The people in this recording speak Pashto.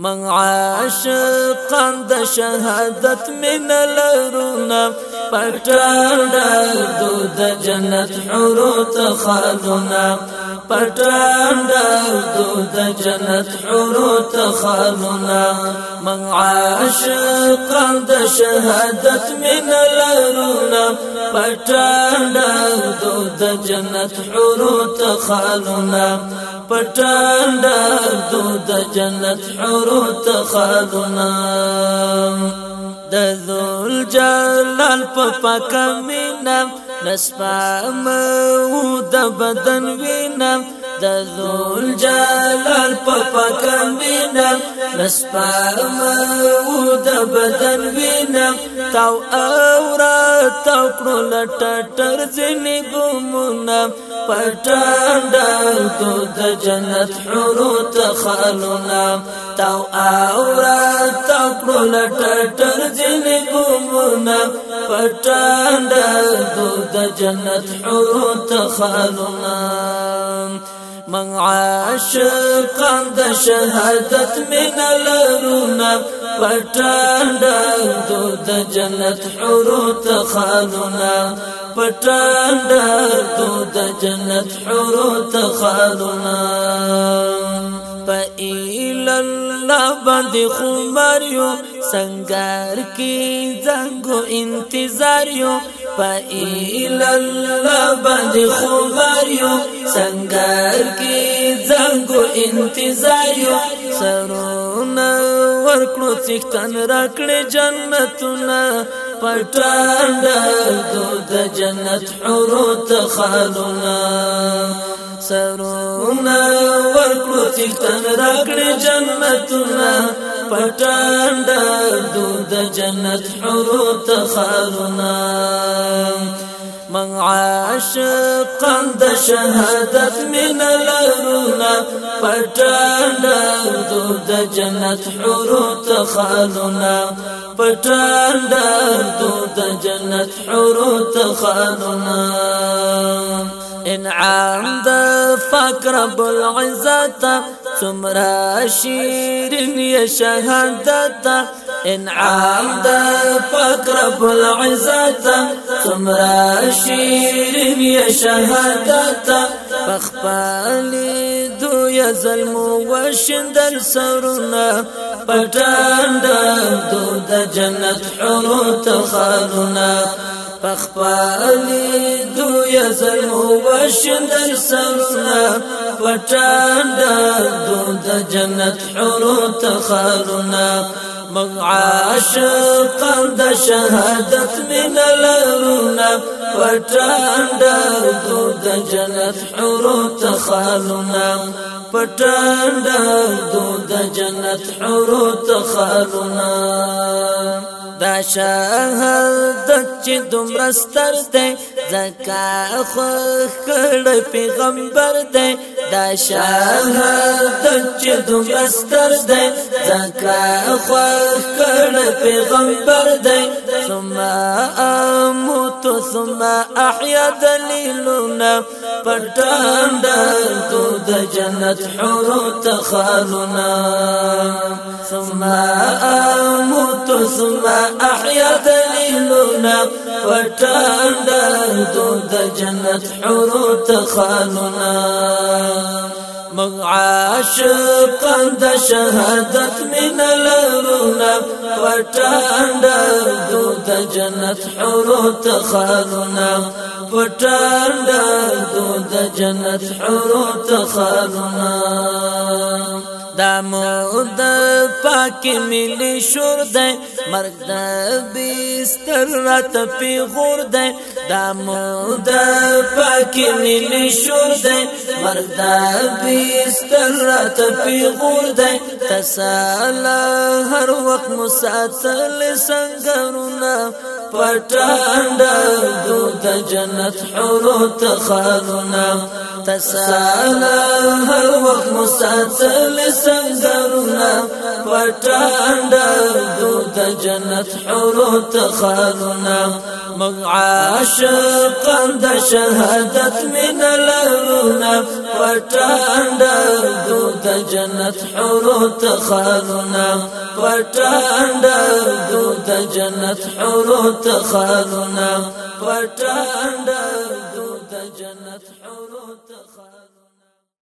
من عاشقان د شهادت من لرونا پټړ د جنت حورو ته پټان دو د جنت حورو تخانونا من عاشق د شهادت من لرونا پټان دو د جنت حورو تخانونا پټان دو د جنت حورو تخانونا د ذل جلال په پکمنم نسبه بدن وینم د ذل جلال په پکم وینم لسپار مو د بدن وینم تاو اورا تاو کړو لټټر ځنی ګمونه پټانډل تو د جنت حورو تخالونا تاو اورا تاو کړو لټټر ځنی ګمونه پټاند د جنت حور ته خالنا من عاشقان د شهادت من لرونا پټاند د جنت حور ته خالنا پټاند د جنت حور ته خالنا فإلى الله بند خمر يوم سنگار کی زنگو انتظار یو پا ایلاللہ باندی خوبار یو سنگار کی زنگو انتظار یو سرونا ورکلو چکتن راکڑی جنتونا پټانډه د جنت حروت خالونا سرونه ورکو چې تن راکړي جنتونه پټانډا دود جنت حور تخارنا من عاشق د شهادت من لرونا پټانډا دود جنت حور تخارنا پټانډا دود جنت حور تخارنا انعام د فقر عزت تمرا شیرین یا شهادتا انعام دا فقر رب العزت تمرا يا یا شهادت پخپالی دو یا ظلم و شندل سرنا دو دا جنت حروت تخالنا پخپالی دوی زلو وشندل سرنا پټاندا دود جنت حورو تخالنا من عاشق د شهادت من لرنا پټاندا دود جنت حورو تخالنا پټاندا دود جنت حورو تخالنا دا شهادت چې دومره ستر دی زکا خوښ کړ پیغمبر دی دا شهادت چې دومره ستر دی زکا خوښ کړ پیغمبر دی ثم اموت ثم احيا دلیلنا پټان د جنت حور تخالنا ثم اموت زما احیات لیلونا وټاند دود جنت حور تخالنا من عاشق عند شهادت من لرونا وټاند دود جنت حور تخالنا وټاند دود جنت حور تخالنا دا مود پاک ملي شور دی مرګ د بستر رات پی غور دی دا مود پاک ملي شور دی مرګ د بستر رات پی غور دی تسال هر وخت مساتل سنگرونه پټاند د جنت حورو تخالونه تسالا هر مسلسل مساتل سنگرنا پټانډا د جنت حورو تخالنا من عاشق د شهادت من لرنا پټانډا د جنت حورو تخالنا پټانډا د جنت حورو تخالنا پټانډا